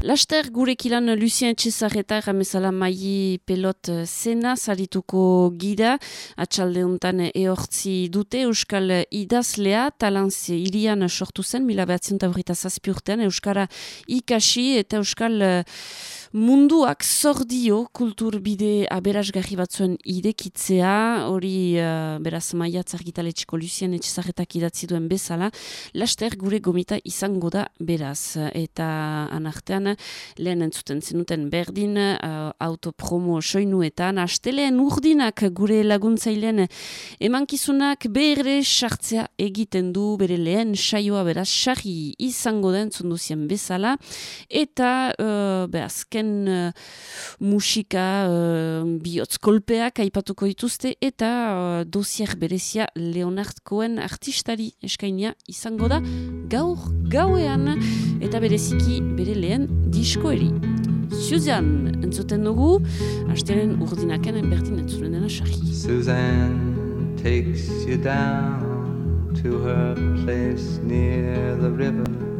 Laster gurekilan Lucien Txezarreta erramezala mai pelot zena zarituko gira, atxalde honetan eortzi dute Euskal idazlea, talantz irian sortu zen, mila behatzen zazpiurtean, Euskara ikasi eta Euskal munduak zordio kulturbide aberasgarri batzuen idekitzea, hori uh, beraz maiatz argitaletxiko Lucien etxezarretak idatzi duen bezala, laster gure gomita izango da beraz. Eta anartean, lehen entzuten zenuten berdin, uh, autopromo soinuetan, asteleen urdinak gure laguntzailean emankizunak berre sartzea egiten du, bere lehen saioa beraz, sarri izango den zunduzien bezala, eta uh, beazken uh, musika uh, bihotz kolpeak aipatuko dituzte eta uh, dosier berezia Leonard Cohen artistari eskainia izango da gaur gauean eta bereziki bere lehen diskoeri. Suzanne, entzuten dugu, hasteren urdinaken enberdin entzulen dena sarri. Suzanne takes you down to her place near the river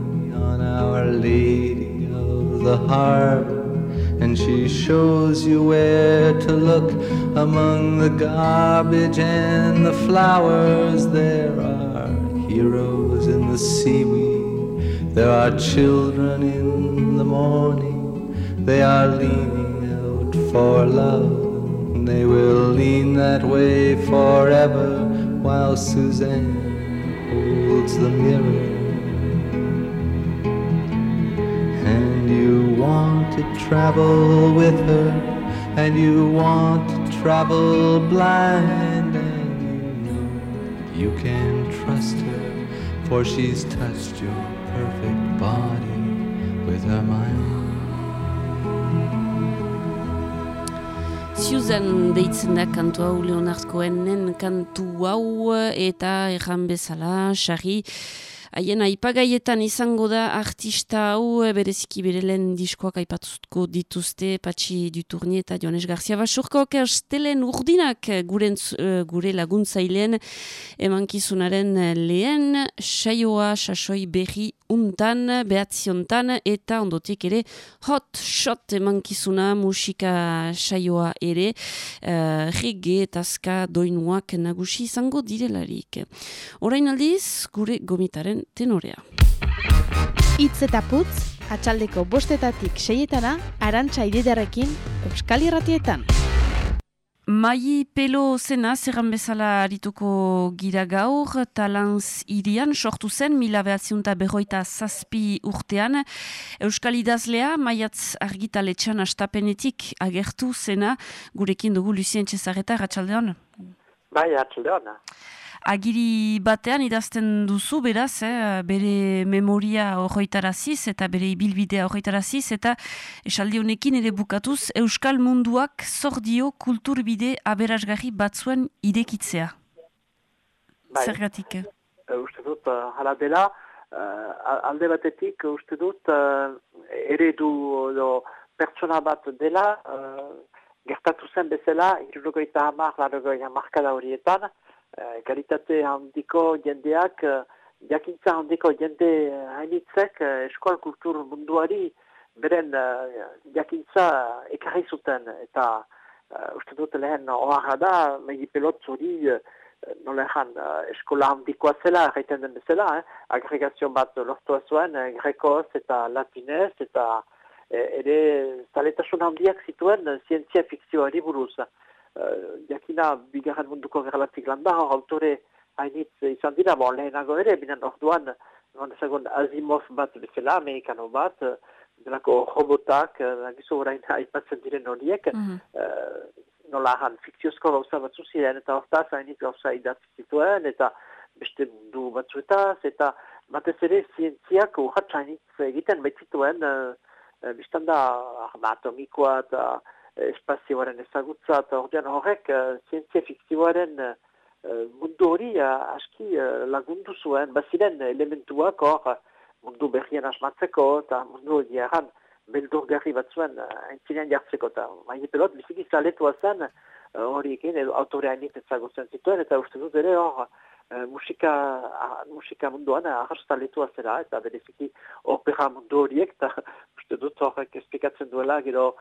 Lady of the Harbor. And and she shows you where to look among the garbage and the flowers. There are heroes in the seaweed, there are children in the morning, they are leaning out for love. They will lean that way forever while Suzanne holds the mirror. Want to travel with her, and you want to travel blind, and you know you can trust her, for she's touched your perfect body with her mind. Susan deitzen da kantu hau Leonard Cohenen kantu hau eta erran bezala, xarri, haien aipagaietan izango da artista hau bereziki bere lehen diskoak aipatuzko dituzte Patxi Duturni eta Joanes Garzia Basurko estelen urdinak gure, gure laguntzaileen emankizunaren lehen saioa sasoi berri untan, behatziontan eta ondotik ere hot shot emankizuna musika saioa ere uh, reggae eta ska doinuak nagusi izango direlarik. Orain aldiz, gure gomitaren tenorea. Itz eta putz, atxaldeko bostetatik seietana, arantxa ididarekin, Euskal Irratietan. Mai pelo zena zerran bezala arituko gira gaur, talanz irian sortu zen, mila behatziunta berroita zazpi urtean. Euskal idazlea, maiatz argitaletxan astapenetik agertu zena, gurekin dugu Lucien Cesareta, ratxaldeon? Bai, ratxaldeon. Agiri batean idazten duzu, beraz, eh, bere memoria horretaraziz eta bere ibilbidea horretaraziz, eta esaldi honekin ere bukatuz, Euskal Munduak zordio kulturbide aberasgarri batzuen idekitzea. Bai. Zergatik? Uh, uste dut, uh, hala dela, uh, alde batetik, uste dut, uh, eredu do, pertsona bat dela, uh, gertatu zen bezala, irurogoita hamar, larogoi hamarkada horietan, Uh, kalitate handiko jendeak, uh, jakintza handiko jende hainitzek uh, eskual kultur munduari beren uh, jakintza ekarri zuten. Eta uh, uste dut lehen oharra da, megi pelot zuri uh, nola ezan uh, eskola handikoa zela, erraiten den bezala, eh? agregazio bat lortua zuen, uh, grekoz eta latinez, eta uh, ere zaletasun handiak zituen zientzia fikzioari buruz. Uh, jakina bigarren munduko gerlatik landa, hor autore hainitz izan dira, bon, lehenago ere, binen orduan, non ezagun Asimov bat bezala, amerikano bat, delako robotak, uh, gizu orain haipatzen diren horiek, mm -hmm. uh, nola han fikziozko gauza batzu ziren, eta hortaz hainitz gauza idatzi zituen, eta beste mundu batzuetaz, eta batez ere zientziak urratx hainitz egiten baitzituen, uh, biztanda atomikoa eta espazioaren ezagutza eta ordean horrek uh, zientzia fikzioaren uh, mundu hori uh, aski uh, lagundu zuen, baziren elementuak hor mundu berrien asmatzeko eta mundu hori erran beldur gerri bat zuen uh, jartzeko. Eta maini pelot biziki zaletua zen hori uh, edo autorea nit ezagutzen zituen eta uste dut ere hor uh, musika, uh, musika munduan ahastaletua zera eta bereziki opera mundu horiek eta uste dut horrek esplikatzen duela gero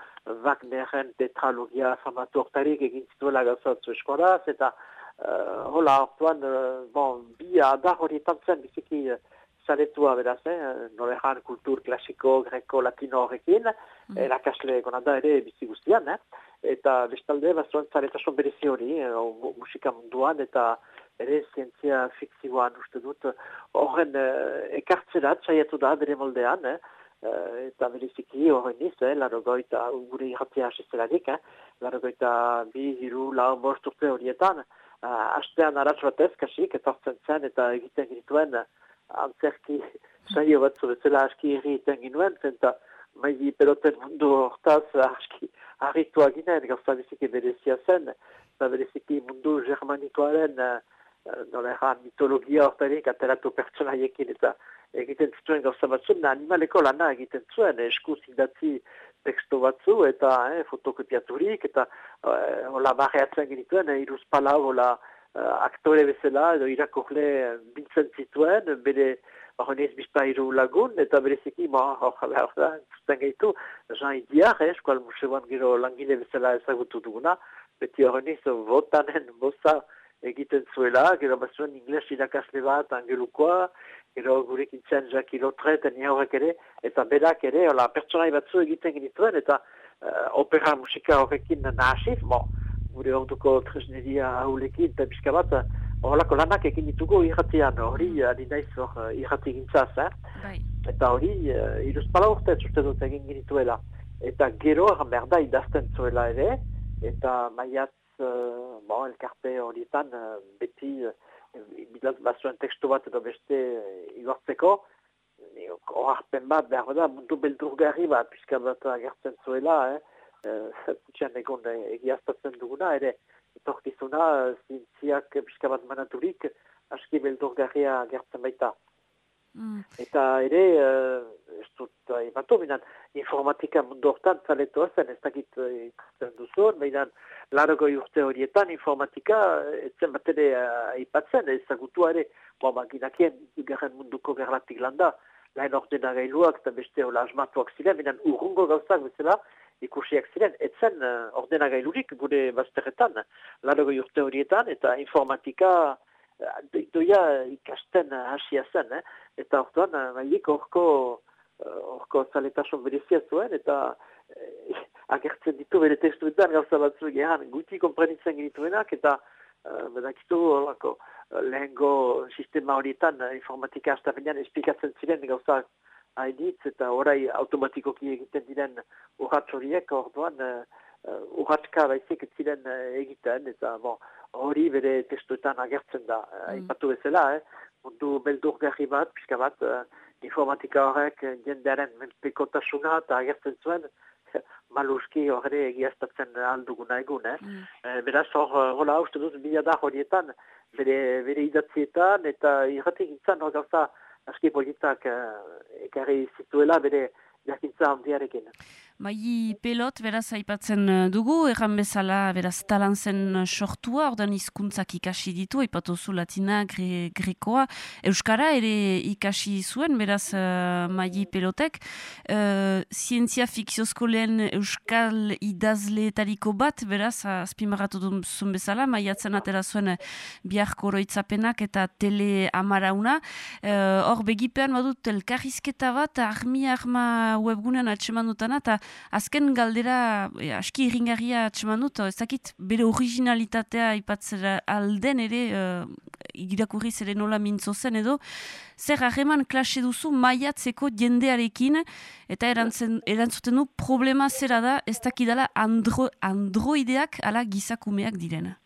Wagneren tetralogia famatu hortarik egin zituela gauzatzu eskolaz, eta uh, hola, orduan, uh, bon, bi adar horietan zen biziki uh, zaretua beraz, eh? norejan kultur klasiko, greko, latino horrekin, mm. erakasle gonada ere bizi guztian, eh? eta bestalde, bazuen zaretasun berezi hori, eh? musika munduan, eta ere zientzia fikzioan uste dut, horren uh, ekartzerat, saiatu da bere moldean, eh? Uh, eta beriziki horrein niz, eh, larogoita, gure irratia asistelarik, eh, larogoita bi, hiru, lau, bost urte horietan, uh, hastean aratz batez, kasik, etortzen zen, eta egiten ginituen, uh, antzerki saio bat bezala aski egiten ginuen, eta maigi peloten mundu hortaz aski harritua ginen, gauza biziki berezia zen, eta bereziki mundu germanikoaren, nola mitologia hortarik, ateratu pertsonaiekin, eta egiten zituen gauza batzu, animaleko lana egiten zuen, esku zindatzi teksto batzu, eta eh, fotokopiaturik, eta eh, hola barreatzen genituen, eh, iruz pala hola eh, aktore bezala, edo irakorle bintzen zituen, bere hori ez bizpa iru lagun, eta bereziki, ma, hor, hor, da, zuten gaitu, Jean Idiar, eh, eskual museoan gero langile bezala ezagutu duguna, beti hori ez votanen boza egiten zuela, gero bazuen ingles irakasle bat, angelukoa, gero gurekin zen Jackie Lotre, eta horrek ere, eta berak ere, hola, pertsonai batzu egiten genituen, eta uh, opera musika horrekin nahasif, bon, gure orduko tresneria haulekin, eta pixka bat, horrelako lanak egin ditugu irratian, hori, ari naiz hor irrati gintzaz, eh? Bai. Eta hori, uh, iruzpala urte zurte dut egin genituela. Eta gero, behar da, idazten zuela ere, eta maiatz, uh, bon, elkarte horietan, uh, beti, uh, bilaz bazuen tekstu bat edo beste uh, igortzeko, Horarpen bat, behar da, mundu beldurgarri bat, pixka bat agertzen zuela, eh? Zertutxean egon egiaztatzen duguna, ere, etorkizuna, zientziak pixka bat manaturik, aski beldurgarria agertzen baita. Mm. Eta ere, uh, ez dut, uh, binan, informatika mundu hortan zaletu zen, ez dakit ikusten uh, duzun, binan, largo urte horietan informatika, etzen bat ere uh, ipatzen, ezagutua ere, bo, maginakien, garen munduko gerlatik landa, lehen ordena gailuak eta beste hola asmatuak ziren, binan urrungo gauzak bezala ikusiak ziren, etzen uh, ordena gailurik gure bazterretan, largo urte horietan, eta informatika doia ikasten hasia zen, eh? eta orduan, uh, maik orko orko zaletasun berezia zuen, eta uh, agertzen ditu bere testuetan gauza batzu gehan, guti komprenitzen genituenak, eta uh, bedakitu horako, lehengo sistema horietan informatika astapenean esplikatzen ziren gauza hainitz eta orai automatikoki egiten diren urratx horiek orduan urratxka baizik ziren egiten eta bon, hori bere testuetan agertzen da uh, mm. bezala, eh? mundu beldurgarri bat, pixka bat uh, informatika horrek jendearen menpekotasuna eta agertzen zuen maluski horre egiaztatzen alduguna egun, eh? Mm. E, beraz, hor, hola, uste dut, bila horietan, bere, bere idatzietan, eta irratik intzan, hor gauza, aski politak uh, ekarri zituela, bere, jakintza handiarekin. Bai, pelot, beraz, aipatzen eh, dugu, erran bezala, beraz, talan zen eh, sortua, ordan hizkuntzak ikasi ditu, aipatu zu latina, gre, grekoa, euskara ere ikasi zuen, beraz, uh, mai pelotek, uh, zientzia fikziozko lehen euskal idazleetariko bat, beraz, azpimarratu zuen bezala, maiatzen atera zuen biharko oroitzapenak eta tele amarauna, hor uh, begipean badut elkarrizketa bat, armi arma webgunean atseman dutana, eta azken galdera e, aski irringarria atseman dut, ez dakit bere originalitatea ipatzera alden ere, e, irakurri zere nola mintzo zen edo, zer hageman klase duzu maiatzeko jendearekin, eta erantzen, erantzuten du problema zera da, ez dakidala andro, androideak ala gizakumeak direna.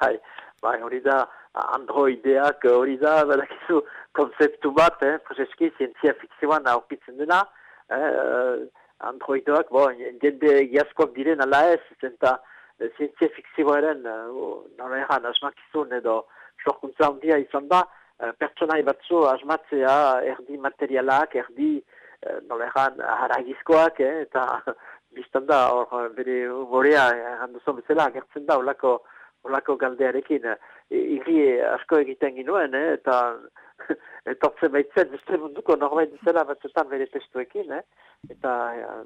Bai, bai, hori da, androideak hori da, badakizu, konzeptu bat, eh, prozeski, zientzia fikzioan aurkitzen dena, eh, androidoak, bo, jende egiazkoak diren ala ez, zenta eh, zientzia fikzioaren, uh, nola egan, asmakizun edo sorkuntza handia izan da, uh, pertsonai batzu asmatzea erdi materialak, erdi, nola egan, haragizkoak, eh, eta biztan da, hor, bere gorea, errandu bezala, gertzen da, olako, olako galdearekin. Iri asko egiten ginoen, eh, eta etortzen baitzen, beste munduko norbait dizela batzutan bere testuekin, eh? eta,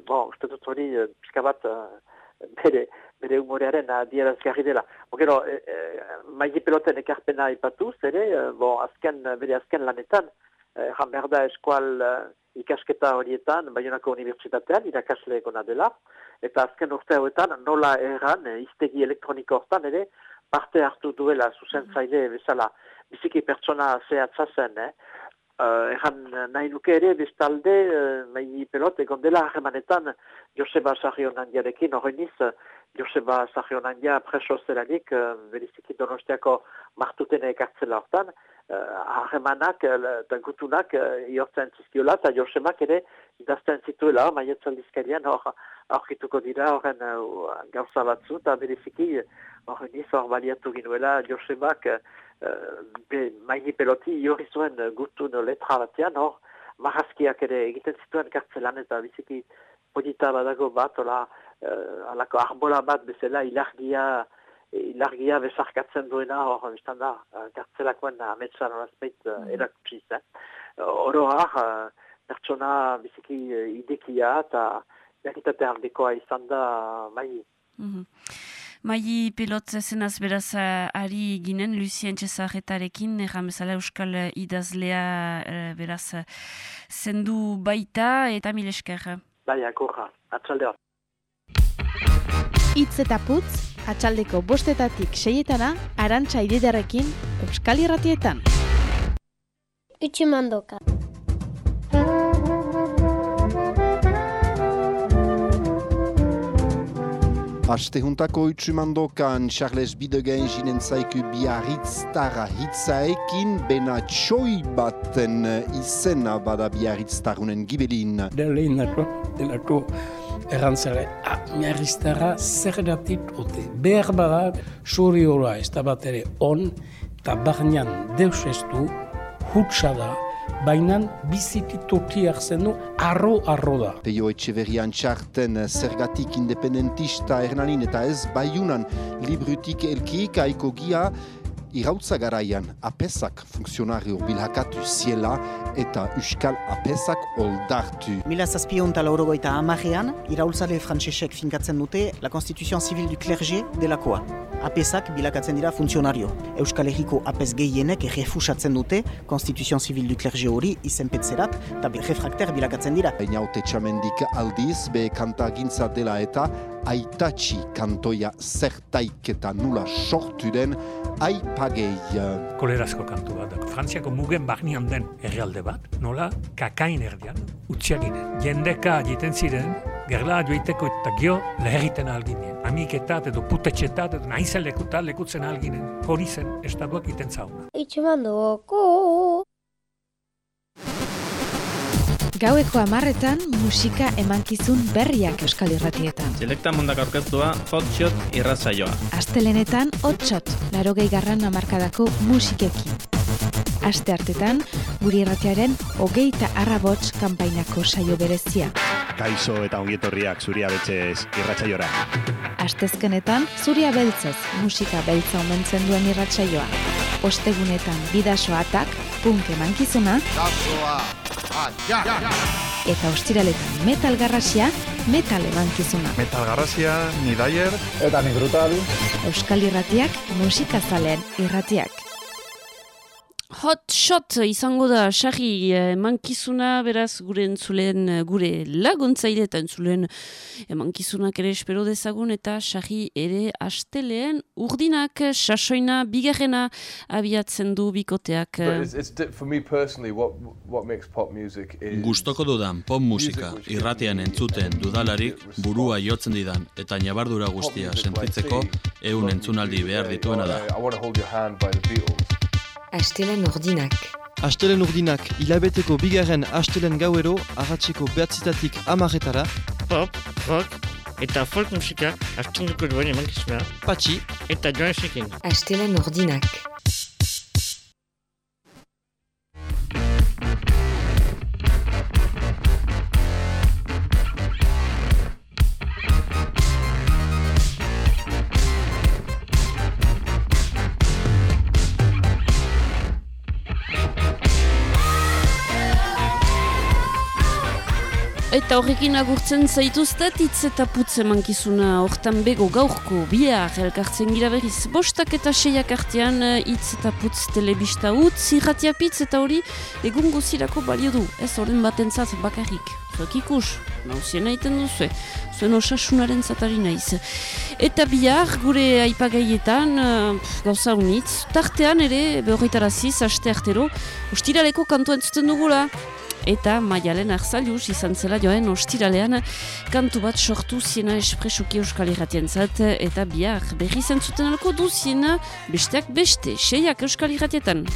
bon, uste dut hori, eh, pixka bat, bere, bere humorearen adierazgarri dela. Ogero, e, e, maigi peloten ekarpena ipatuz, ere, bon, azken, bere azken lanetan, jan behar eskual ikasketa horietan, Bayonako Unibertsitatean, irakasle egona dela, eta azken urte hauetan, nola erran, iztegi elektroniko hortan, ere, parte hartu duela, zuzen zaile bezala, biziki pertsona zehatza zen, eh? Uh, Egan nahi nuke ere, bestalde, uh, mai pelot, egon dela harremanetan Joseba Sarrionandiarekin, horreniz, Joseba Sarrionandia preso zelanik, uh, beriziki donostiako martuten ekartzela hortan, harremanak, uh, eta gutunak, uh, iortzen zizkiola, eta Josebak ere idazten zituela, maietzen dizkarian, hor, aurkituko dira, horren uh, gauza batzu, eta beriziki, horreniz, hor baliatu ginuela, Josebak, be, maini peloti jorri zuen uh, gutun letra batean, hor, marazkiak ere egiten zituen kartzelan eta biziki podita badago bat, ola, uh, alako arbola bat bezala ilargia, ilargia bezarkatzen duena, hor, biztan da, uh, kartzelakoen ametsan horazpeit uh, mm. erakutsiz, eh? oroak uh, pertsona biziki uh, idekia eta berritate handikoa izan da mai. Mhm. Mai pilot zenaz beraz ari ginen, Lucien Txezarretarekin, erran bezala Euskal idazlea beraz zendu baita eta mil esker. Bai, akorra, atxaldea. Itz eta putz, atxaldeko bostetatik seietana, arantxa ididarekin Euskal irratietan. Utsumandoka. Aste juntako utsumandokan Charles Bidegen jinen zaiku biarritz hitzaekin bena txoi baten izena bada biarritz tarunen gibelin. Den lehen nako, den nako errantzare, ah, miarritz tara zer datit ote. Behar bada, suri hola ez da bat ere on, eta barnean deus ez du, hutsa da, baina biziki totiak zen du, arro-arro da. Peio Etxeverian txarten zergatik independentista ernanin eta ez baiunan librutik elkiik aiko gia irautza garaian apesak funksionario bilhakatu ziela eta Euskal apesak oldartu. Mila zazpion tala orogoita amarean, iraultzale frantzesek finkatzen dute la Constitution Civil du Clergé delakoa. Apesak bilakatzen dira funtzionario. Euskal Herriko apes gehienek refusatzen dute Constitution Civil du Clergé hori izenpetzerat eta refrakter bilakatzen dira. Baina haute txamendik aldiz, be kanta gintza dela eta aitatxi kantoia zertaik eta nula sortu den aipagei. Kolerazko kantu bat, Frantziako mugen barnian den herrialde bat, nola kakain erdian, utziaginen. Jendeka jiten ziren, gerla joiteko eta gio leheriten alginen. Amiketat edo putetxetat edo nahizen lekutat lekutzen alginen. Hori zen, estaduak iten zauna. Itxumandoko. Gaueko amarretan musika emankizun berriak euskal irratietan. Selekta mundak aurkeztua hotshot irratzaioa. Astelenetan hotshot, larogei garran amarkadako musikekin. Aste hartetan, guri irratiaren hogeita arrabots kanpainako saio berezia. Kaixo eta ongietorriak zuria betxez irratzaiora. Astezkenetan, zuria beltzez musika beltza omentzen duen irratsaioa. Ostegunetan bidasoatak, punk emankizuna, eta ostiraletan metal garrasia, metal emankizuna. Metal garrasia, ni daier. Eta ni brutal. Euskal irratiak, musikazaleen irratiak. Hot shot izango da, sarri emankizuna, beraz, gure entzulen, gure laguntzaile eta entzulen emankizunak ere espero dezagun, eta sarri ere asteleen urdinak, sasoina, bigarrena abiatzen du bikoteak. Gustoko dudan pop musika irratian entzuten dudalarik burua jotzen didan eta nabardura guztia sentitzeko eun entzunaldi behar dituena da. Astelen urdinak. Astelen urdinak hilabeteko bigarren astelen gauero ahatzeko behatzitatik amaretara. Pop, rock eta folk musika astunduko duen emankizuna. Patxi. Eta joan esekin. Astelen urdinak. Eta horrekin agurtzen zaituztet hitz eta putz emankizuna. Hortan bego gaurko bihar elkartzen gira berriz. Bostak eta seiak artean hitz eta putz telebista utz irratia pitz eta hori egun guzirako balio du. Ez horren batentzat bakarrik. Zuek ikus, nauzien egiten duzu zuen osasunaren zatari naiz. Eta bihar gure aipagaietan pff, gauza unitz. Tartean ere behorritaraziz aste artero ustiraleko kantu entzuten dugula eta maialen arzalius izan zela joen ostiralean kantu bat sortu ziena espresuki euskal irratien zat, eta bihar berri zentzuten alko du ziena besteak beste, seiak euskal irratietan.